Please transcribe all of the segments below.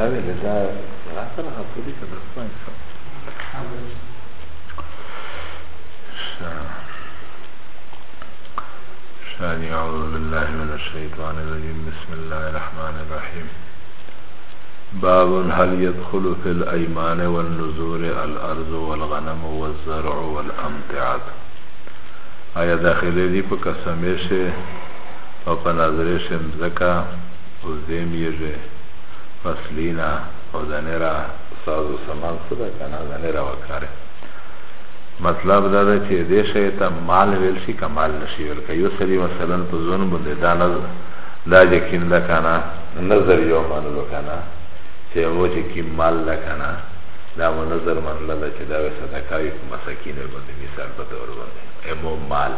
grave, les أعوذ بالله من الشيطان الرجيم بسم الله الرحمن الرحيم باب هل يدخل في الأيمان والنزور الأرض والغنم والزرع والأمتعة آیا داخله دی په قسمه شه او په نظر شه مزکا مسلینا او دنیرا ساز و سمان سده کنا دنیرا وکاره مطلب دا ده چې دې شی ته مال ویل شي کمال نشي ویل که یو سری مثلا په زون باندې دا نه دا یقین ده کنا نظر یو منلو کنا چې مو چې کی مال ده کنا دا مو نظر منله ده چې دا وسه تکایف مسکینه باندې مثال په تور باندې امو مال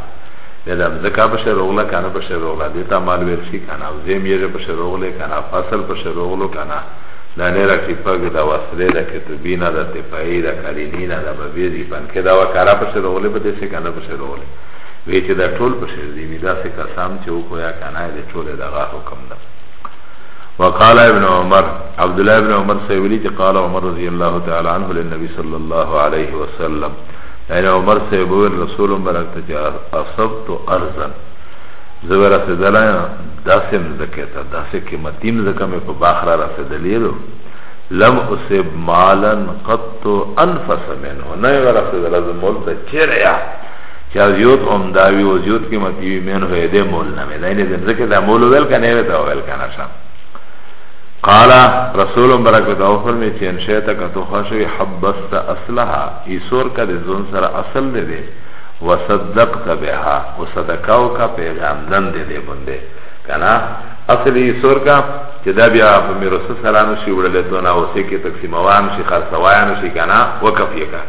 بدم زکا بشه روغلا کنه بشه روغلا دیتا مال ورشی کنه او زیم یه بشه روغلی کنه فصل بشه روغلو کنه دا نیره که پگ دا وصله دا کتبینه دا تفایی دا کلینینه دا ببیزی پنکه دا وکارا بشه روغلی بده شه کنه بشه روغلی وی چه دا طول بشه زیمی دا سه کسام چه او کویا کنه دا چول دا غا حکم دا وقال ابن عمر عبدالله ابن عمر سیولی چه قال عمر رضی الله تعالی عنه للنبی صلی الله علیه وسلم این عمر سے بویر رسول مبرک تا چه اصبت و ارزن زبر اصدلایا داس مزکیتا داس قیمتی مزکا می پا باخرا رسدلیلو لم اصب مالا قط انفس منه نای ور اصدلا زمول تا چریا چه از یوت عمداوی و زیوت قیمتی منه ایده مول نمی دا اینه زمزکی دا مولو ویل کنه ویتا ویل کنه شم قالا رسولم برکت او فرمی چه انشیتا کتو خوشوی حبست اصلها ایسور که ده زون سر اصل ده ده و صدقت بها و صدقاو که پیغامدن ده ده بنده کنا اصل ایسور که چه ده بیا پمی رسول سرانشی وڑلیتونا و سیکی تقسیموانشی خرسوایانشی کنا و کفیه که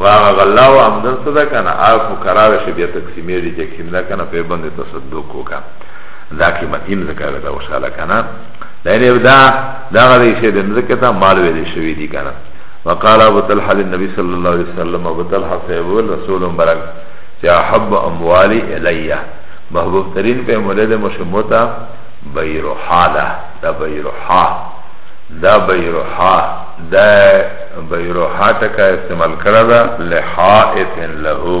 و آغا غلاو عمدن صدا کنا آغا فکراوشی بیا تقسیمیری چه کمده کنا پیبنده تصدقو که دا کمتیم زکر ده وشاله کنا لینه دا دا غری شه د ذکر ته مال ویل شوی دی کنه وقال ابو طلحه للنبي صلى الله عليه وسلم ابو طلحه صاحب رسول مبارک يا حب اموالي الي محبوب ترین په مولد مشموتا بیرحا دا دا بیرحا دا بیرحا دا بیرحا تکا استعمال کرده لحائف لهو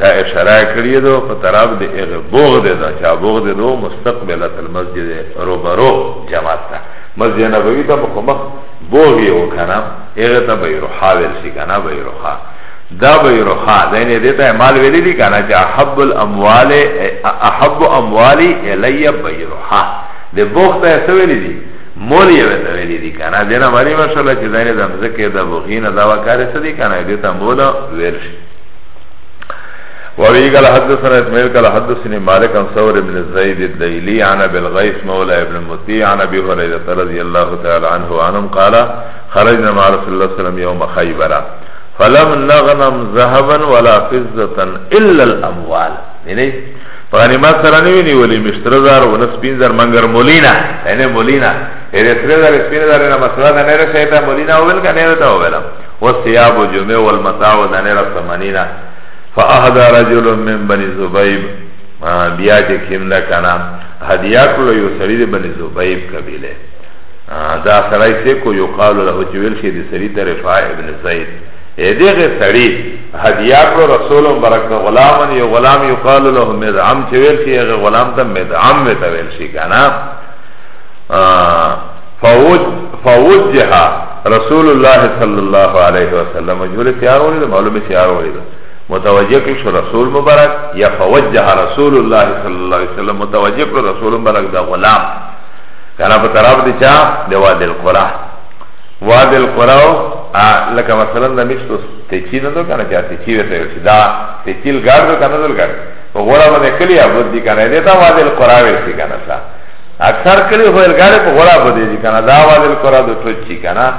دا اشاره کړی دو په طرف د هغه بوغ دی دا چې بوغ دی نو مستقبل المسجد روبرو جماعت ته مسجد نبوی ته مخامخ بوغ یو کنه هغه ته بیرحاول سی کنه بیرحا دا بیرحا دینه دیتا مال ویلی دی کنه چې احب الاموال احب اموالی الی بیرحا د بوغ ته سویلی دی مولی ویتا ویلی دی کنه دینا مری ماشاءالله چې دینه د مزکه د بوغینه دا وکړه سدی کنه دیتا مولا ویل شي وابي قال حدثنا اسماعيل قال حدثني مالك عن ثور بن زيد الليلي عن ابي الغيث مولى ابن مطيع عن ابي هريره رضي الله تعالى عنه عنهم قال خرجنا مع رسول الله صلى الله عليه وسلم يوم خيبر فلم نغنم ذهبا ولا فضه الا الاموال يعني غنیمت سره نه ویني مشترزار و نس پینزار منګر مولینا یعنی يعني مولینا اره يعني سرزار سپینزار نه مسله نه نه شیطان مولینا اول کنه ته اولم و ثياب جمعه والمتاع و دنه رسمانینا فاهدا رجل من بني زبيب بیا چې کیم نه کنه هدیه کړو یو سړی د بني زبيب قبيله دا سړی چې کو یو قال له چې ویل شي د سړی ته رفاع ابن زید دغه سړی هدیه کړو رسول برک غلام یو غلام یو قال له مدعم چې ویل شي هغه غلام ته مدعم وته ویل شي کنه فوج فوجها رسول الله صلی الله علیه وسلم جوړه تیار ولې معلومه تیار ولې متوجه کړ شو رسول مبارک یا فوجه رسول الله صلی الله علیه وسلم متوجه کړ رسول مبارک دا غلام کنا په طرف دي چا د وادي القرى وادي القرى لکه مثلا د میشتو تیچی نه دو کنه چا تیچی وته وسی دا تیچیل ګار دو کنه دل ګار په غورا باندې کلی ابد دي کنه دیتا وادي القرى وسی کنه سا اکثر کلی هو ګار په غورا باندې دي کنه دا وادي القرى دو ټچی کنه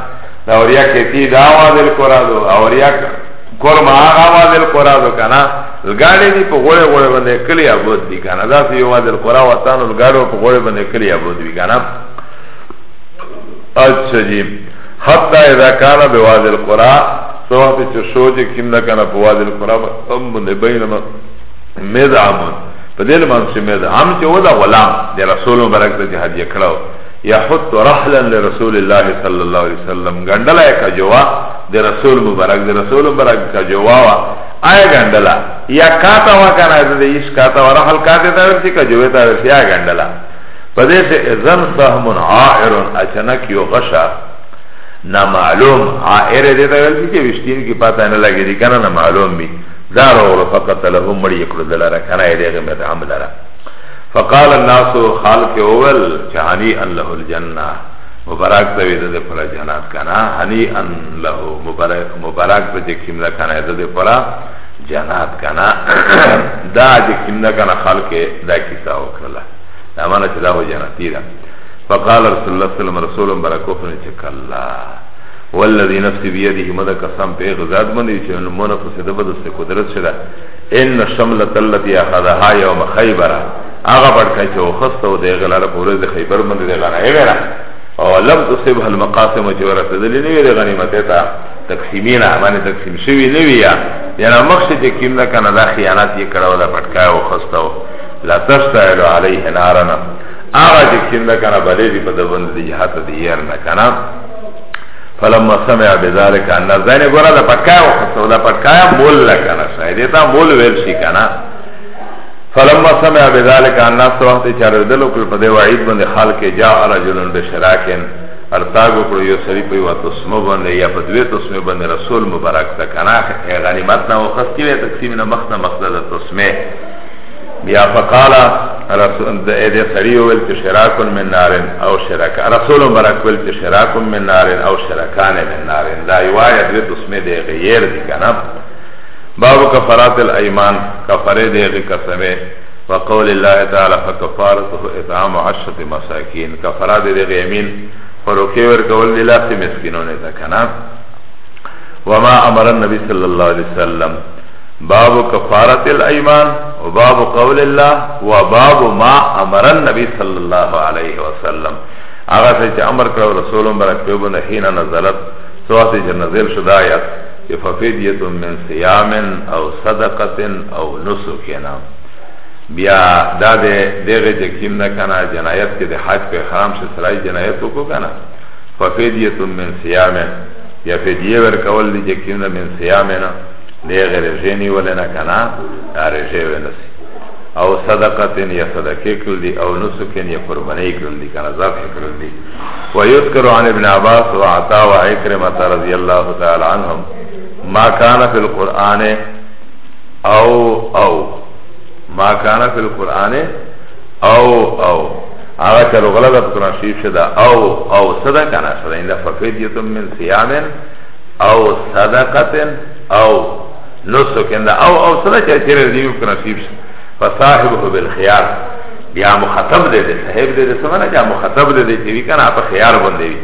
دا اوریا کې تی دا وادي القرى دو اوریا کول ما آغا وادل قرآ دو کنا لگاڑی دی پا غوڑے غوڑے بنده کلی عبود دی کنا دا سی یو وادل قرآ وطانو لگاڑو پا غوڑے بنده کلی عبود دی کنا اچھا جی حتی اذا کانا بی وادل قرآ سو وقتی چه شو جی کم نکانا پا وادل قرآ ام بنده بینما مدعمون پا دیل من چه مدعم چه ودا غلام دی رسولو برکتا چه حدیه کلاو یا حط رحلا لرسول الله صلی اللہ علیہ وسلم گندلا یکا جوا de rasul mubarak de rasul mubarak ka jawaba aya gandala ya kata wa kana de is kata wa hal kata da versi ka jaweta versi aya gandala padesh izan sahmun airun achanak yo ghasha na ma'lum aire de da versi ke vishtin ki pata na lage di kana na ma'lum bi daro wa faqat lahum mari yakudala ra kana ide ga mit amdara فقال الناس خالق اول چانی الله الجنه مبارک دوی ده پرا جنات کنا حنی ان له مبارک ده جکیم ده کنا ده پرا جنات کنا دا جکیم ده کنا خلق دا کسا وکرلا دا مانا چه داو جناتی ده فقال رسول الله صلی اللہ رسول برکوفن چه کلا والذی نفسی بیده مده قسم پیغ ذات مندی چه منفس ده بدست قدرت شده ان شملت اللتی اخذها یوم خیبره آغا بڑکا چه وخسته و ده غلال پورز خیبر مندی ده غنائه بیره او لم تصبح المقاسم چې ورسېدلې نه وي د غنیمت ته تقسیمین باندې تقسیم شوی نه وي یا مخکې چې کیم نه کنه دا خیانت یې کړو دا پټکا او خستو لا تستعل عليه نارنا هغه چې کیم نه کنه بلې دې په دبند دې جهات دې ير نه کنه فلما سمع بذلك ان زين غره دا پټکا او خستو دا پټکا مول لکنه شاید دا مول ویل شي کنه فلما سمع بذلك الناس وقت چار دلو کل پده وعید بند خال که جا رجلن بشراکن ارتاگو کرو یو سری پی و تسمو بند یا پدوی تسمو بند رسول مبارک تکنا غنیمت نو خستی وی تقسیم نمخت نمخت دا تسمه بیا فقالا ایده سری ویل که شراکن من نارن او شرک رسول مبارک ویل که شراکن من نارن او شرکان من نارن دا یوایا دوی تسمه دی غیر دی کنم باب کفرات الایمان کفره دیغی قسمه و قول الله تعالی فکفارته اطعام عشرة مساکین کفرات دیغی امین فروکی ورکول دلاس مسکنون تکنا وما امر النبی صلی اللہ علیہ وسلم باب کفارت الایمان و باب قول الله و باب ما امر النبی صلی اللہ علیہ وسلم آغا سے امر کرو رسولم برک پیوبن حین نزلت سواسی چه شد آیت که ففیدیت من سیام او صدقت او نسکینا بیا دا دیگه چه کم نکنه جنایت که ده حج پی خرام شه سرائی جنایتو کو کنه ففیدیت من سیام یا فیدیه ورکول دی چه کم من سیام دیگه رجه نیوله نکنه رجه ونسی او صدقتن یا صدقه کل دی او نسکن یا قربنه کل دی کانا ذبح کل دی و یذکر عن ابن عباس و عطا و عکرمت رضی اللہ تعالی عنهم ما كان في القرآن او او ما كان في القرآن او او آغا چلو غلطه قرآن شریف شده او او صدا کنا شده این ده فقیدیتم من سیام او صدقت او نسو کنده او او صدا چه چیره دیو قرآن شریف شده فصاحبه بالخیار بیا مخاطب ده ده صاحب ده ده سمانه جا مخاطب ده ده چه بی کنا اپا خیار بنده بی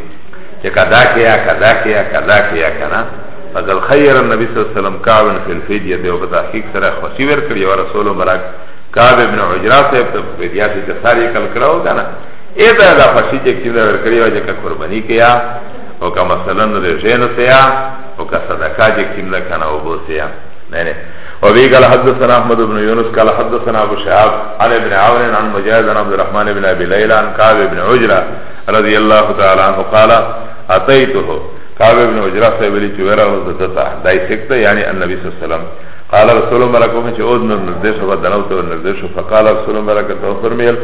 چه کدا کیا کدا کیا کدا کیا کنا فقال خير النبي صلى الله عليه وسلم كعب في الفدية ده وبتحقيق سره خوشي ورکړي او رسول مبارک کعب ابن عجرا صاحب ته فدیه چې ساری کل کړو کنه اې دا د خوشي چې کړي ورکړي او چې قرباني کیا او کا مثلا د جن سیا او کا صدقه چې کړي کنه او بو سیا نه وبي قال حدثنا احمد بن يونس قال حدثنا ابو شهاب عن ابن عون عن مجاهد عن عبد الرحمن بن ابي ليلى عن كعب بن عجرة رضي الله تعالى عنه قال اتيته كعب بن وجرا صاحب لي چويرا وزدتا دای سکتا یعنی النبي صلی الله علیه وسلم قال رسول ملکم چې اود نو نردیش و دنو تو نردیش فقال رسول ملک تو فرمیل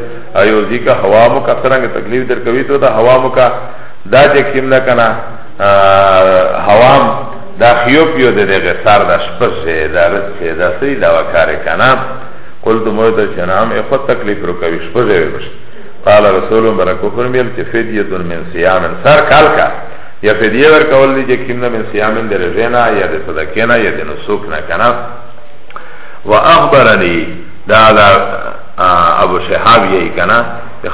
ایو جی کا هوا مو کا ترنګ تکلیف در کوي تو دا هوا مو کا دا چې کیم نه کنا هوام دا خیوب یو د دغه سر د شپسه دا رسه دا سری دا وکاره کنا قلت مرد جنام اخو تکلیف رو کوي شپه دی قال رسول ملک فرمیل چې فدیه من صيام سر کال کا یا فدیه ور کول دی چې کیمنا من صیامن در رینا یا د صدقینا یا د نسوک نه کنه و اخبرنی دا دا ابو شهاب یی کنه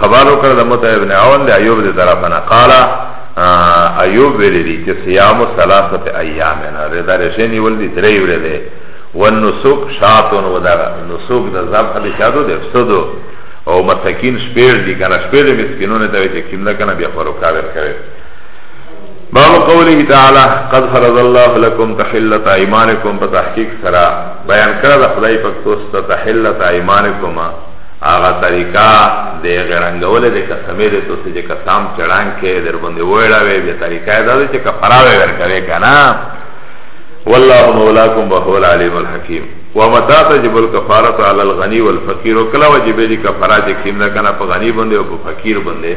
خبر وکړه د مت ابن عون د ایوب د طرف نه قال ایوب ویل دی چې صیام ثلاثه ایام نه ردا رشنی ول دی درې ورې دی والنسوک شاتون و دا نسوک د ذبح د شادو د فسدو او مسکین شپیر دی کنه شپیر مسکینونه ته چې کیمنا کنه بیا فروکاور کوي باب قوله تعالی قد فرض الله لكم تحلت ایمانکم په تحقیق سره بیان کړه د خدای په توسته تحلت ایمانکم هغه طریقہ د غرنګول د قسمې د توسه چې قسم چړان کې در باندې وړاوي به طریقہ دا چې کفراوي ورکوي کنه والله مولاکم وهو العلیم الحکیم ومتى تجب الكفاره على الغني والفقير وكلا وجب الكفاره چې کیمنه کنه په غنی باندې او په فقیر باندې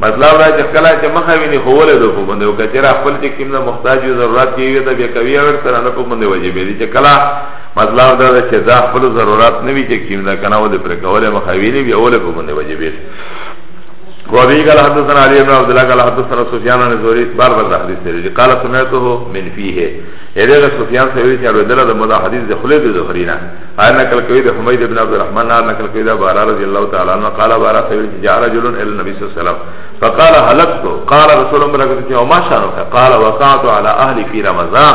مطلب دا چې کله چې مخه ویني خوله دو په باندې او کچرا خپل چې کیمه محتاج او ضرورت کې وي دا بیا کوي او سره نه په باندې واجب دي چې کله مطلب دا چې دا خپل ضرورت نه وي چې کیمه کنه و دې پر کوله مخه ویني بیا اوله په باندې واجب دي وابي قال حدثنا علي بن عبد الله قال حدثنا سفيان عن زهري بار بار حديث سري قال سمعته من فيه اذا سفيان سوي قال بدل ده مدا حديث خليل زهرينا انا قال كوي ده حميد بن عبد الرحمن قال نقل كوي ده بار رضي الله تعالى عنه قال بار سوي جاء رجل الى النبي صلى الله عليه وسلم فقال هلكت قال رسول الله صلى الله عليه وسلم ما شانك قال وقعت على اهلي في رمضان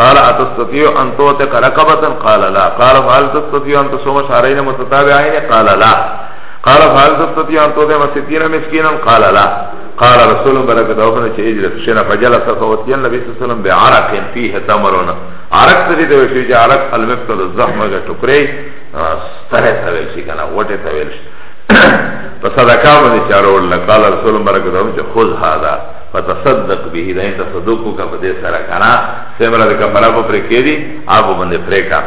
قال اتستطيع ان توتق رقبه قال لا قال فهل تستطيع ان تصوم شهرين متتابعين قال لا قال فهل تستطيع أن تودم ستين مسكينا قال لا قال رسول بركة أوفنا چه اجلس شنا فجلس فوتي النبي صلى الله عليه وسلم بعرق فيه تمرنا عرق تريد وشي جه عرق المفتل الزحمة تكري ستره تاويل شي كنا وطه تاويل شي فصدقا من اشارو الله قال رسول بركة أوفنا خذ هذا فتصدق به دا انت صدقو کا فده سرا کنا سمرا دکا پرا پا پرکی دی آپ بنده پریکا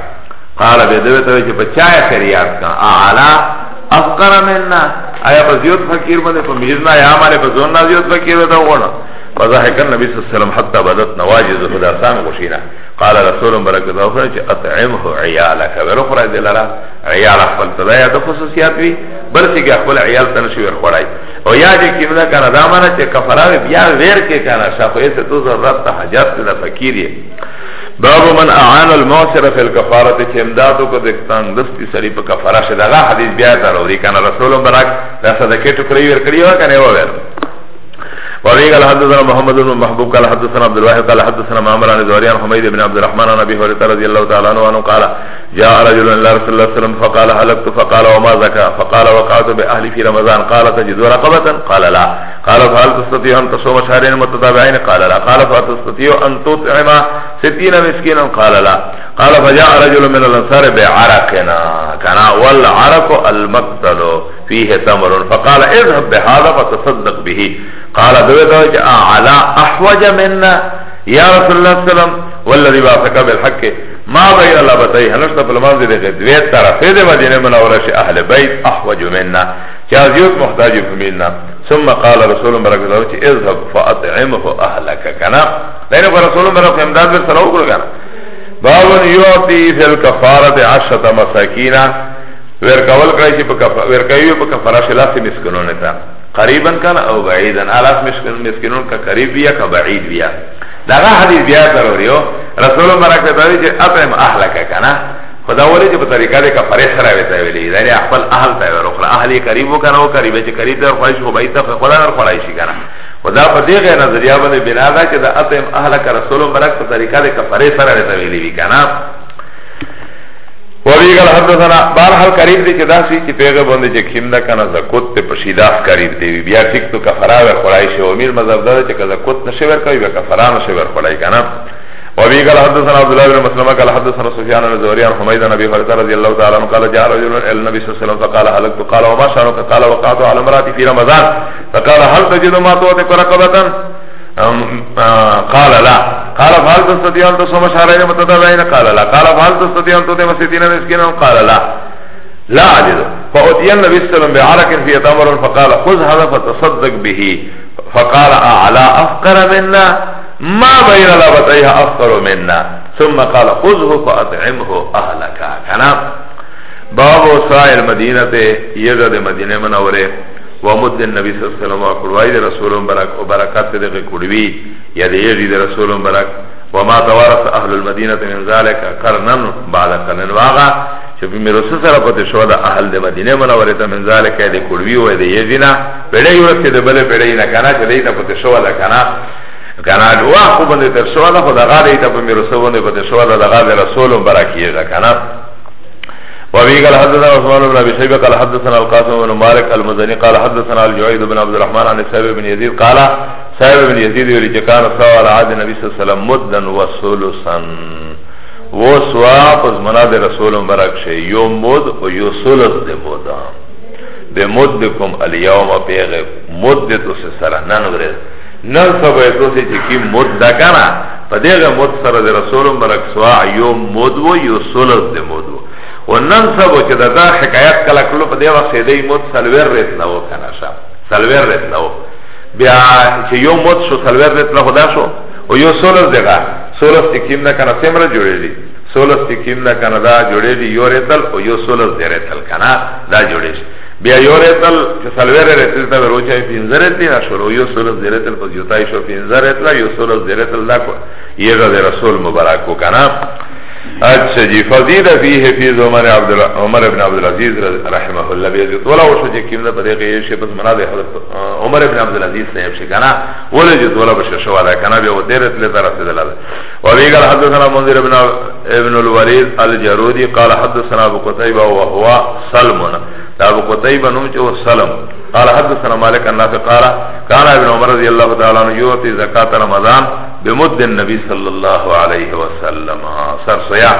قال بیدوی تاوی چه بچای خیریات کن اعلا افقر مننا آیا پا زیاد فقیر بده پا میزنا یا مالی پا زننا زیاد فقیر بده وغنا فضحک النبی صلی اللہ علیہ وسلم حتی بدت نواجز خدا سام گوشینا قال رسول برکت اللہ فرنچ اطعمه عیالک ورو خورای دلارا عیال اخفل تدایا دا خصوصیات وی برسی که اخفل عیال تنشی ور خورای او یا جی کم دا کانا دامانا چه کفراوی بیا ویر که کانا شاکو ایسه تو ضرورت تا حجات تا فقیریه باب من اعان المعصر فی الكفارت چه امدادو که دکتان دستی سری پا کفارا شد اغا حدیث بیاتا رو دی کانا رسولم براک رسا دکی ٹکری ورکری وکنه وویر وابي قال حدثنا محمد بن محبوب قال حدثنا عبد الواحد قال حدثنا معمر عن زهري حميد بن عبد الرحمن عن ابي هريره رضي الله تعالى عنه قال جاء رجل الى رسول الله صلى الله عليه وسلم فقال هلكت فقال وما زكى فقال وقعت باهلي في رمضان قال تجد رقبه قال لا قال فهل تستطيع ان تصوم شهرين متتابعين قال لا قال فتستطيع ان تطعم ستين مسكينا قال لا قال فجاء رجل من الانصار بعرقنا كان والعرق المقتل فيه تمر فقال اذهب بهذا فتصدق به قال دويتو آه، على احوج منا يا رسول الله صلى الله عليه وسلم والذي بالحق ما بين الله بتي بتاي هلشت فلمان دي ترى في دي مدينه منوره شي اهل بيت احوج منا يوسف محتاج منا ثم قال رسول الله بركاته الله اذهب فاطعمه اهلك كما لين رسول الله بركاته امداد سره وکړه باب يعطي في الكفاره عشره مساكين ورکول کړی چې په کفاره ورکوي په کفاره شلاس مسکینون ته قریبا کان او بعیدا الاس مسکینون مسکینون کا قریب یا کا بعید بیا داغه حدیث بیا ضروري رسول الله برکت دی چې اطعم اهلک کنا خدا ولی چې په طریقه د کفاره سره وته ویلې دا خپل اهل ته ورخره اهلی قریب وکړه او قریب چې قریب در خوښ خو بایته خپل در خوښ شي کنه خدا په دې غیر نظریه باندې بنا دا چې د اطعم اهلک رسول الله برکت په طریقه د کفاره سره وته ویلې کنه وابی قال حدثنا بارحال قریب دی چه داسی چه پیغه بنده چه کم دا کنه زکوت ته پشیداس قریب دی بیا ٹک تو کفراوه خورای شه امیر مذہب داده چه که زکوت نشور کوي بیا کفرانو شور خورای کنه وابي قال حدثنا عبد الله بن مسلمة قال حدثنا سفيان بن زهري عن حميد بن ابي هريره رضي الله تعالى عنه قال جاء رجل الى النبي صلى الله عليه وسلم فقال هلكت قال وما شانك قال وقعت على امراتي في رمضان فقال هل تجد ما توثق رقبه قال لا قال فهل تستطيع أن تصوم شهرين متتابعين قال لا قال فهل تستطيع أن تطعم ستين مسكينا قال لا لا عجز فأتي النبي صلى الله عليه وسلم بعرق فيه تمر فقال خذ هذا فتصدق به فقال أعلى أفقر منا ما بين لابتيها أفقر منا ثم قال خذه فأطعمه أهلك كلام باب سائر مدينة يجد مدينة منوره ومد النبي صلى الله عليه وسلم وقرواي دي رسول برك وبركات دي قروي يا دي يجي دي رسول برك وما توارث اهل المدينه من ذلك قرنا بعد قرن واغا چې مې رسول سره پته شو د اهل د مدینه منورې ته من ذلک د کړوی وې د یزینا پړې ورته د بل پړې نه کنه چې دې ته پته شو دا کنه کنه دوا خو باندې تر شو دا خو دا غاړې ته مې رسول باندې پته شو دا غاړې رسول برکیه دا کنه وابي قال حدثنا عثمان بن ابي شيبه قال حدثنا القاسم بن مالك المزني قال حدثنا الجعيد بن عبد الرحمن عن سعيد بن يزيد قال سعيد بن يزيد يقول كان سوا على عهد النبي صلى الله عليه وسلم مدا وثلثا وسوا پس مناد رسول مبارک شي يوم مد او يو ثلث ده بودا بمدكم اليوم بيغ مدت سره نن ورځ نن سبا تو سي چې مد دا کنه په دغه مد سره رسول مبارک سوا يوم مد و يو ثلث ده مد و و ننصبو چه ده ده حکایت کلا کلو پا ده وقت ده موت سلویر ریت نو کنشا سلویر ریت نو بیا چه یو موت شو سلویر ریت نو خدا شو و یو سولس ده سولس تکیم نکنه سمره جوڑه دی سولس تکیم نکنه دا جوڑه دی یو ریتل و یو سولس ده ریتل کنه دا جوڑه شو بیا یو ریتل چه سلویر ریتل تا بروچه پینزه ریتلی نشورو یو سولس ده ریتل پس یوتای شو پینزه ریتل یو سولس ده ریتل دا کو یه ده رسول مبارکو کنه اچھا جی فزید فیه فی عمر عبد عمر ابن عبد العزيز رحمه الله بیزی تولا وشو جی کم ده پده غیش پس منا ده حضرت عمر ابن عبد العزيز نیم شی کنا ولی جی تولا بشه شوا ده کنا بیا و دیرت لی طرف دلاله و بیگل حدثنا منذر ابن, ابن الورید الجرودی قال حدثنا ابو قطعیبه و هو سلمون دا ابو قتيبه نوم چې سلام قال حدثنا مالك عن نافع قال كان ابن عمر رضي الله تعالى عنه يعطي زكاه رمضان بمد النبي صلى الله عليه وسلم سر سيا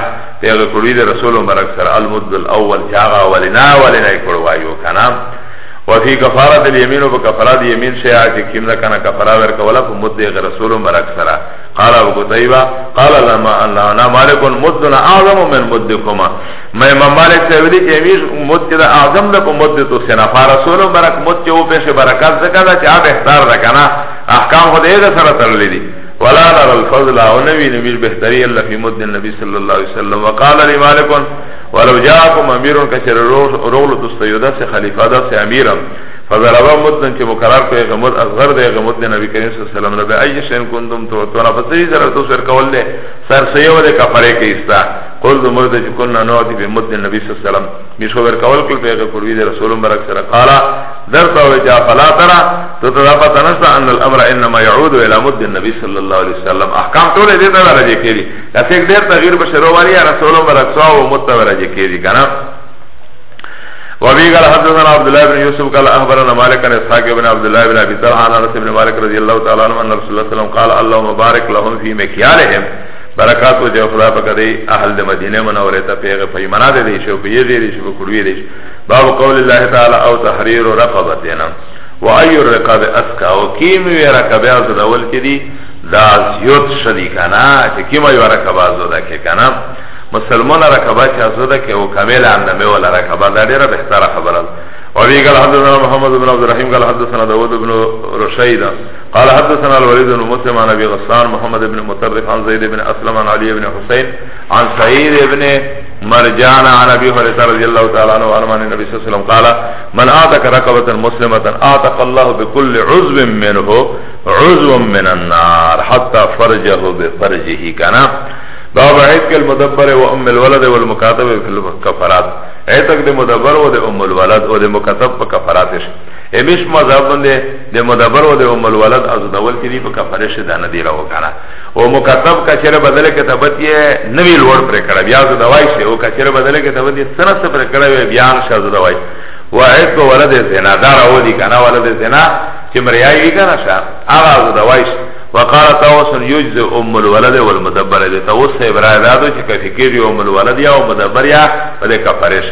پیغه کړی د رسول مبارک سره المد الاول جاغا ولنا ولنا کړوایو کنا وفي كفاره اليمين وكفاره اليمين شيعه كيمنا كان كفاره ورکولا په مد رسول مبارک سره قال ابو قتيبه قال لما ان انا مالك مدنا اعظم من مدكما ما امام مالك سيدي كيميش مد كده اعظم لك مد تو سنا فرسول برك مد جو پیش برکات زکدا چا بهتر رکنا احکام خود ايه سره ترلی دي ولا نرى الفضل ونبي نبي بهتري الا في مد النبي صلى الله عليه وسلم وقال لمالك ولو جاءكم امير كشر رغل تستيدا سے خلیفہ دا سے امیرم فضربا مدن چه مقرار کو اغه مد اصغر ده اغه مد نبی کریم صلی الله علیه وسلم ربی ای شین کندم تو تو نا پسې سره تو سر کول له سر سې وله کفاره کې استا قول دو مرده چې کنا نو دی به مد نبی صلی الله علیه وسلم میشو ور کول کول په اغه کوي رسول مبارک سره قال درته و جا فلا ترى تو ته پتا نشته ان الامر انما يعود الى مد النبي صلی الله علیه وسلم احکام ټول دې ته راځي کېږي دا څنګه ډېر تغییر بشرو والی رسول مبارک صلی الله علیه وسلم متوجه کېږي کنه النبي قال حدثنا عبد الله بن يوسف قال اخبرنا مالك عن اسحاق بن عبد الله بن ابي طلحه عن انس بن مالك رضي الله تعالى عنه ان رسول الله صلى الله عليه وسلم قال اللهم بارك لهم في مكيالهم برکات و جو خدا پکدی اهل د مدینه منوره ته پیغه پیمانه ده دی شو بیه دی شو کړوی دی باب قول الله تعالی او تحریر رقبتنا و ای الرقاب اسکا او کیم وی رقبه از اول کدی دا زیوت شدی کنا چې کیم وی رقبه از دا کې کنا مسلمان رکبه چه اصده که و کمیل انمه ولا رکبه در دیره بهتر خبرد و بی گل حدثنا محمد بن عبد الرحيم قال حدثنا داود بن رشید قال حدثنا الولید بن مسلم عن ابي غسان محمد بن مطرف عن زید بن اسلم عن علی بن حسین عن سعید بن مرجان عن ابي هريره رضي الله تعالى عنه وعن نبی صلی اللہ علیہ وسلم قال من آتک رکبتا مسلمتا آتک اللہ بکل عضو منه عضو من النار حتی فرجه بفرجه کنا باب عتق المدبر و ام الولد و المکاتب فی الكفرات عتق ده مدبر و ده ام الولد و ده مکتب پا کفراتش امیش مذاب بنده ده مدبر و ده ام الولد از دول که دی پا کفرش ده ندیره و کانا و مکتب کچره بدل کتبت یه نوی لور پر کرده بیا از دوائی شه و کچره بدل کتبت یه سنس پر کرده بیان شه از دوائی و عتق ولد زنا دار او دی کانا ولد زنا چه مریایی کانا شه آغاز دوائی شه وقال تاوسن يجز ام الولد والمدبر ده تاوس ابراهيم ده چې کفي کې ام الولد یا ام مدبر یا بده کفرش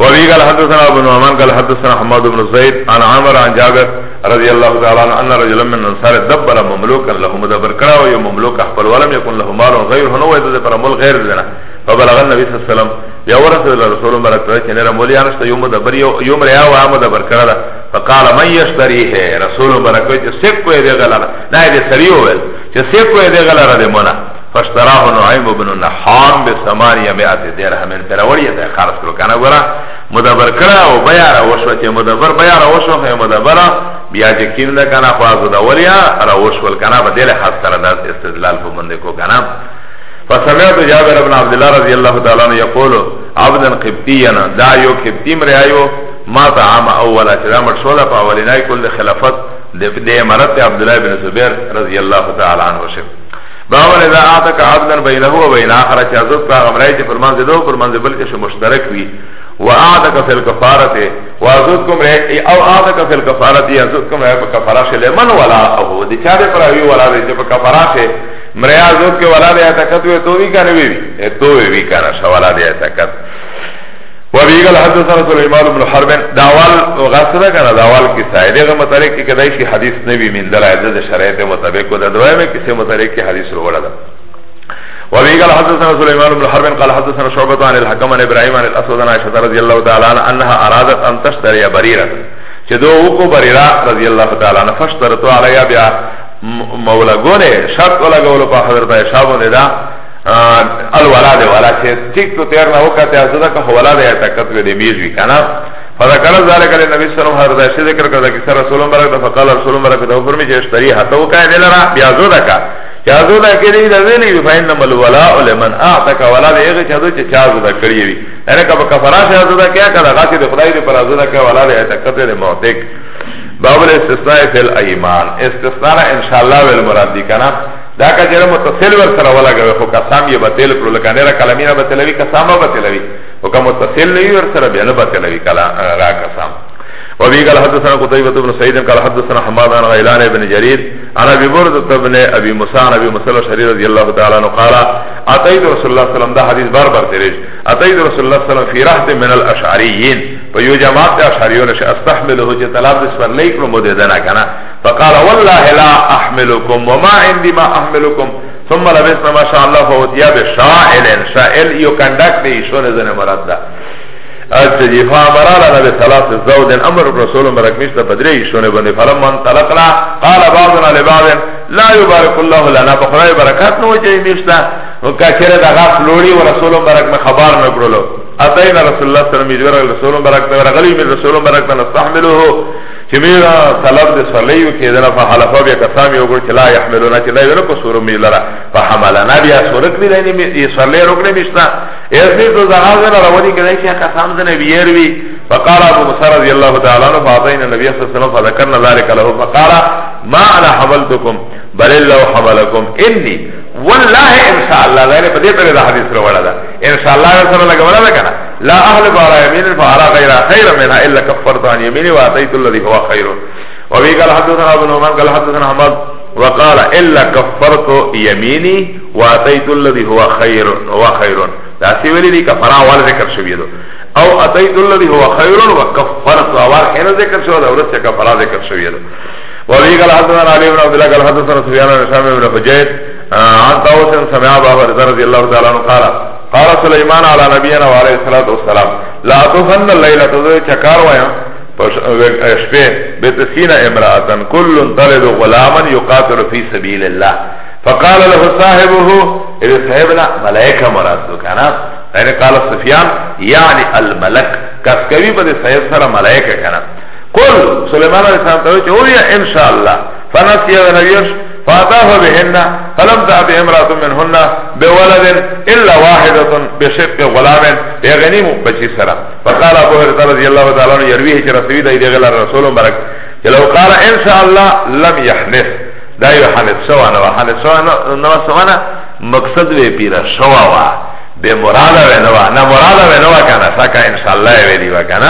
وفي قال حدثنا ابن نعمان قال حدثنا حماد بن زيد عن عمر عن جابر رضي الله تعالى عنه ان رجلا من الانصار دبر مملوكا له مدبر کرا و مملوك احبل ولم يكن له مال غير هو اذا پر مول غير دنا فبلغ النبي صلى الله عليه وسلم يا رسول الله رسول الله برکت کہ نرا مولی انست یوم دبر یوم ریا و عام دبر کرا فقال من يشتريه رسول الله برکت سے کوئی دے گلا نہ دے سریو ول سے کوئی دے گلا دے منا فاشتراه نعیم بن نحان به سمانیه مئت درهمن پر وړی ده خرج کړو کنه ګوره مدبر کړه او بیا را وشو چې مدبر بیا را وشو خو مدبر بیا چې کیند کنه خواز ده وریا را وشول کنه به دل خاص سره د استدلال په باندې کو کنه فسمعت جابر بن عبد الله رضی الله تعالی عنہ یقول عبدا قبطیا دا یو قبطی مریایو ما طعام اولا چرامت شولا پا اولینای کل خلافت ده امارت عبدالله بن زبیر رضی الله تعالی عنہ شب باول اذا آتک عدلا بینه و بین آخر چه عزت کا غمرائی چه فرمانز دو فرمانز بلکش مشترک وی و آتک فی الکفارت و عزت کم رئی او آتک فی الکفارت عزت کم رئی پا کفراش لمن ولا اهو دی چار پراوی ولا دی چه پا کفراش مریا عزت که ولا دی اعتقد وی تو وی کنه وی وی تو وی وی کنه شا ولا دی اعتقد وبيقال حدثنا سليمان بن حرب داوال غسرا كان داوال کی سائدے کا مطلب کہ کدی شی حدیث نے بھی من دلائل دے شرائط مطابق کو دروے میں کسی مطلب کی حدیث روڑا تھا وبيقال حدثنا سليمان بن حرب قال حدثنا شعبة عن الحكم عن ابراهيم عن الاسود عن عائشة رضي الله تعالى عنها انها ارادت ان تشتري بريرة چدو کو بريرة رضي الله تعالى عنها فاشترتوا عليها بها مولا گونه شرط لگولو پا حضرت عائشہ بن دا الولاد والا چه چیک تو تیر نه وکته ازدا که ولاد یا تکت و دی بیجوی کنا فذكر ذلك للنبي صلى الله عليه وسلم هذا ذکر کردا کہ سر رسول برکت فقال رسول برکت او فرمی جس تری ہتو کا دلرا بیا زودا کا یا زودا کہ دی ذلی فین مل ولا لمن اعتك ولا دیغه چادو چ چا زودا کری وی ارے کب کفرا سے زودا کیا کرا غاتی خدای دے پر زودا کا ولا دے تکتے دے موتک باب الاستثناء فی الایمان استثناء ان شاء الله والمراد کنا da ka jere mutasil ver sara wala gawe ho kasam ye batel pro laka nera kalamina batelavi kasama batelavi ho ka mutasil ne ver sara bela batelavi kala ra kasam wa bi qala hadathana qutaybah ibn sa'id qala hadathana hamadan an ilan ibn jarir ana bi burd ibn abi musa nabi musa al-shari radiyallahu ta'ala anhu qala ataytu rasulullah sallallahu alaihi wasallam da hadith bar bar tere ataytu rasulullah sallallahu alaihi wasallam fi rahd min al ash'ariyin په یو جواب د اشعریو نشه استحمله چې طلب دې پر نه کړو مو دې دنا کنه فقال والله لا احملكم وما عندي ما احملكم ثم لبسنا ما شاء الله فوتيا بشائل شائل یو کنڈک دی شونه زنه مراد ده اچھا جی فامرا لنا بثلاث زود امر رسول مرک مشتا بدری شونه بنده فلما انطلقنا قال بعضنا لبعض لا يبارك الله لنا بخدای برکات نو چي مشتا وکا کړه دا غف لوري ورسول مرک خبر نه کړلو اتینا رسول الله صلی الله علیه و آله رسول برکت ورغلی من رسول برکت نستحمله چې میرا طلب د صلیو کې دنا فحلفا بیا کسام یو ګر چې لا يحملنا چې لا یو کو سورو میلرا فحملنا بیا سورک دی نه می صلی روکړه مشتا ایسې تو زغازن راوړي کړي چې کسام د نبی وی فقال ابو موسی رضی الله تعالی عنہ فاطین النبي صلی الله علیه وسلم فذكرنا ذلك له فقال ما انا حملتكم بل الله حملكم اني والله ان شاء الله دا په دې طرح حدیث رو دا ان شاء الله سره لګول دا کنه لا اهل بار يمين فارا غير خير منها الا كفرت عن يميني واتيت الذي هو خير وفي قال حدثنا ابن عمر قال حدثنا حماد وقال الا كفرت يميني واتيت الذي هو خير هو خير سی ویلی دی کفرا وال ذکر شوی دو او اتیت الذي هو خير وكفرت وال هنا ذكر شو ده ورس كفرا ذكر شبيه دو قال حدثنا علي بن عبد الله قال حدثنا سفيان بن شامه بن حجيج آه، عن طاوس سمع ابا رضا رضي الله تعالى عنه قال قال سليمان على نبينا وعليه الصلاه والسلام لا تفن الليله تذو چکار وایا شپه آه، بتسین امرأة كل طلب غلاما يقاتل في سبيل الله فقال له صاحبه اذا صاحبنا ملائكه مراد كان يعني قال سفيان يعني الملك كسكوي بده صاحب سره ملائكه كان قل سليمان عليه السلام تو يا ان شاء الله فنسي ونبيش فاتاف بهن فلم تأتي امرأة منهن بولد إلا واحدة بشق غلام بغنیم بشي سرا فقال أبو هرطة رضي الله تعالى يرويه كرسوي دا إذا غلال رسول مرك لو قال إن شاء الله لم يحنث دا يحنث شوانا وحنث شوانا نوا سوانا مقصد پیرا بيرا شواوا بمرادا ونوا نمرادا ونوا كان ساكا إن شاء الله ودي وكان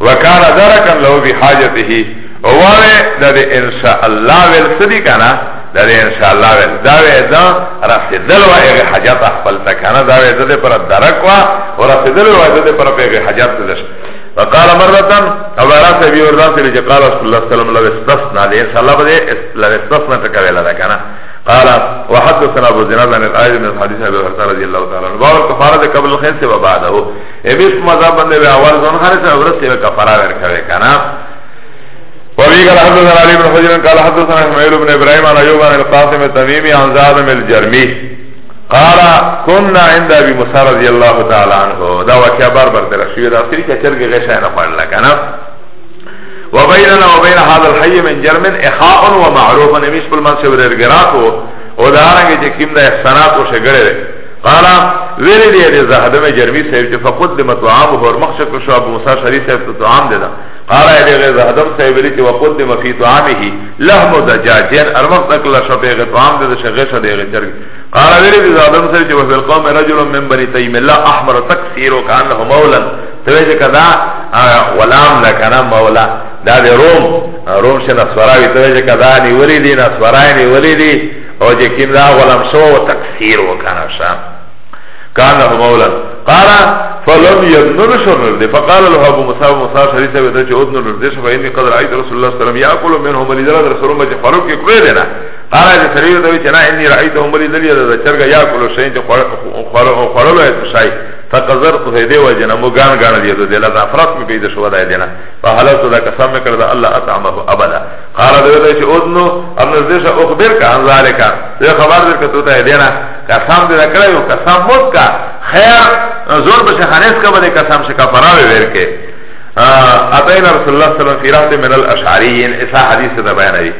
وكان ذركا لو بحاجته Ovave da de inša Allah vel sedi kana Da de inša Allah vel Da ve da rasidilva ege hajat ahpalta kana Da ve da de para darakva O rasidilva da de para ege hajat sedesh وقال مرة أبو عراس أبي وردان سيلي قال رسول الله صلى الله عليه وسلم لو استثنى دي إن شاء الله بده لو استثنى تكويلة ده كان قال وحدثنا أبو زناد عن الآية من الحديث أبي هريرة رضي الله تعالى عنه باب الكفارة قبل الخين سبا بعده إبيس مذاب بنده بأول زنهار سبا برسي بكفارة ورکوه كان وفي قال حدثنا علي بن حجر قال حدثنا اسماعيل بن ابراهيم عن ايوب عن القاسم التميمي عن زاد بن الجرمي قال كنا عند ابي موسى رضي الله تعالى عنه دا واقعا بربر در شوی دا سری که چرگ غشا نه پړل کنه وبيننا وبين هذا الحي من جرم اخاء ومعروف نمش بل منصب الرغراتو ودارنگه چې کیم د احسانات او شګړه قال ویل دی د زهدمه جرمی صاحب چې فقد متعاب او مخشق شو ابو موسی شریف صاحب ته عام دیدا قال ابي ذهب سيبري كي وقدم في طعامه لحم دجاجين ارمق تكل شبيغ طعام ده شغشه ده چرگ قال ابي ذهب سيبري كي وفي القوم رجل من بني تيم الله احمر تكسير كانه مولا توجه كذا غلام لكنا مولا ده ده روم روم شنا سوراوي توجه كذا ني ولي دي نسوراي ني ولي دي او جه كين ده غلام شو تكسير وكانه شام كان له مولا قال فلم يبنر شرر دي فقال له ابو مصعب مصعب شريف ابي دچ اذن الردش فاني قد رايت رسول الله صلى الله عليه وسلم ياكل منهم لذلك رسول الله فاروق کے کوئی دینا قال ابي شريف دوی چنا اني رايتهم لذلك چرګ ياكل شين جو خړل ہے شاي فقذر قهدي وجنا مو گان گان دی دو دل افراد می پیدا شو دای دینا فحلت ذا قسم کردا الله اطعمه ابدا قال دوی چ اذن ان الردش اخبرك عن ذلك خبر در کتو دینا قسم دې کړو قسم موت کا خیر زور به خانس کا باندې قسم شي کفاره ور کې اتین رسول الله صلی الله علیه وسلم من الاشعریین اسا حدیث دا بیان دی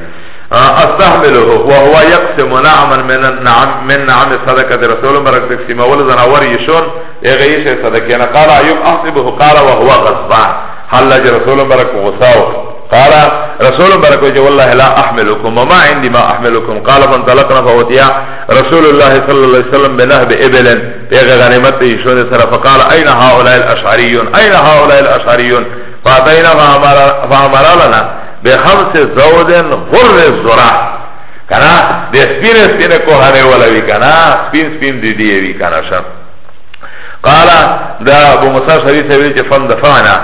استحمله وهو يقسم نعما من النعم من نعم صدقه رسول مرق تقسيم اول زناور يشون يغيش صدقه انا قال ايوب احسبه قال وهو غصبان حلج رسول مرق غصاوه قال رسول بركو جو والله لا احملكم وما عندي ما احملكم قال فانطلقنا فوتيا رسول الله صلى الله عليه وسلم بنهب ابل بيغ غنیمت ایشون سره فقال اين هؤلاء الاشعريون اين هؤلاء الاشعريون فاتينا فامر لنا بخمس زود غر الزرع کنا بسبين سبين سپین کوهانه ولوي کنا سبين سبين دي دی وی کنا شا قال دا ابو موسی شریف فان دفعنا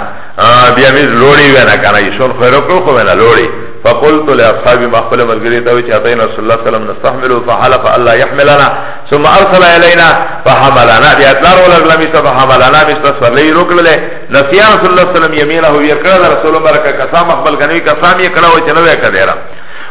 بیا می لوړی ونه کنه ایشون خیرو کو خو ونه لوړی فقلت لاصحاب مخبل ملګری ته چې اتینا رسول الله صلی الله علیه وسلم نستحمل فحلف الله يحملنا ثم ارسل الينا فحملنا بیا تلار ولر لمی ته فحملنا مستسر لی روکل نسیا رسول الله صلی الله علیه وسلم یمینه یکړه رسول برکه کسا مخبل غنی کسام یکړه و چنوې کډیرا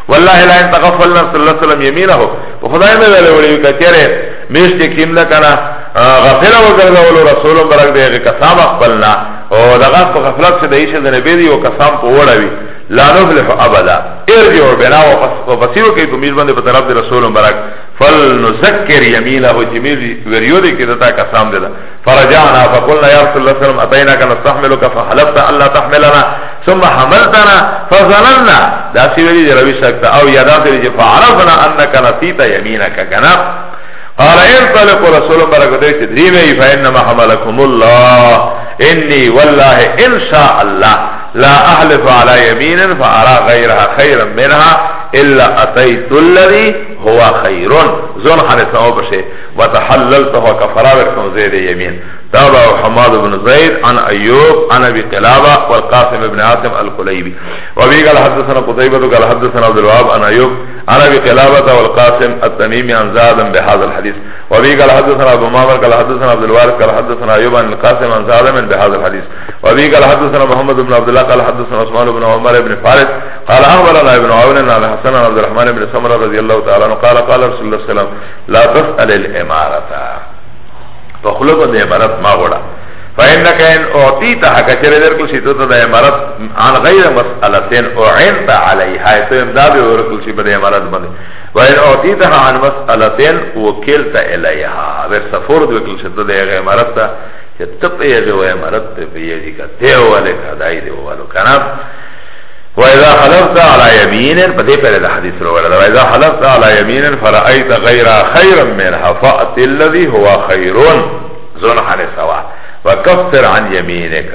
والله لا ان تغفلنا صلی الله علیه وسلم یمینه په خدای مې ویلې وړي کچره مشت کیم نه کنه غفله وکړه رسول برکه کسا مخبلنا او دغه په غفلت کې د ایشه د نبی دی او قسم په وړوي لا نفلح ابدا ارجع بنا او بصیرو کې کومیر باندې په طرف د رسول مبارک فل نذكر يمينه جميل ویریو دي کې دتا قسم ده فرجعنا فقلنا يا رسول الله صلى الله عليه وسلم اتيناك نستحملك فحلفت الا تحملنا ثم حملتنا فظننا دا سی ویری دی روي شکت او یادا دې فعرفنا انك نسيت يمينك كنا قال انطلق رسول مبارک دې دې فانما حملكم الله inni wallahi insha Allah la ahlifu ala yaminin fa ara ghayraha khayran minha illa ataitu alladhi هو خیرون زون حرساو بشه و تحللتها کفراور کن زید یمین تابع حماد بن زید عن ایوب عن ابی قلابه والقاسم ابن عاصم القلیبی و بی قال حدثنا قطیبت قال حدثنا عبد الوهاب عن ایوب عن ابی قلابه والقاسم التمیمی عن زادم بهذا الحديث و بی قال حدثنا ابو مامر قال حدثنا عبد الوارث قال حدثنا ایوب عن القاسم عن زادم بهذا الحديث و بی قال حدثنا محمد بن عبد الله قال حدثنا عثمان بن عمر بن فارس قال اخبرنا ابن عون عن حسن عبد الرحمن بن سمره رضی الله تعالی عنه قال قال رسول الله صلى الله عليه وسلم لا تسأل الامارة فخلق ده امارت ما غدا فإنك إن أعطيت حكا چره در کل شیطو تا ده امارت عن غیر مسألتين اعنت عليها تو امداد ورکل شی بده امارت بنده وإن أعطيتها عن مسألتين وكلت إليها ورسفورد وكل شیطو ده امارت تا چه تپ یه ده امارت تا پیه دی که تیو والی که دائی ده والو کناب وإذا حلفت على يمين فدي پہلے ده حدیث رو وإذا حلفت على يمين فرأيت غير خيرا منها فأت الذي هو خير زنحن سوا وكفر عن يمينك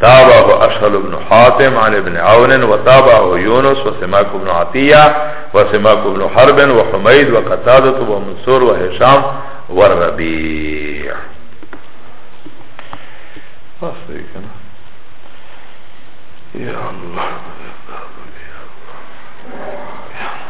تابه أشهل بن حاتم عن ابن عون وتابه يونس وسماك بن عطية وسماك بن حرب وحميد وقتادة ومنصور وهشام والربيع That's Ya Allah, ya Allah, ya Allah. Ya Allah.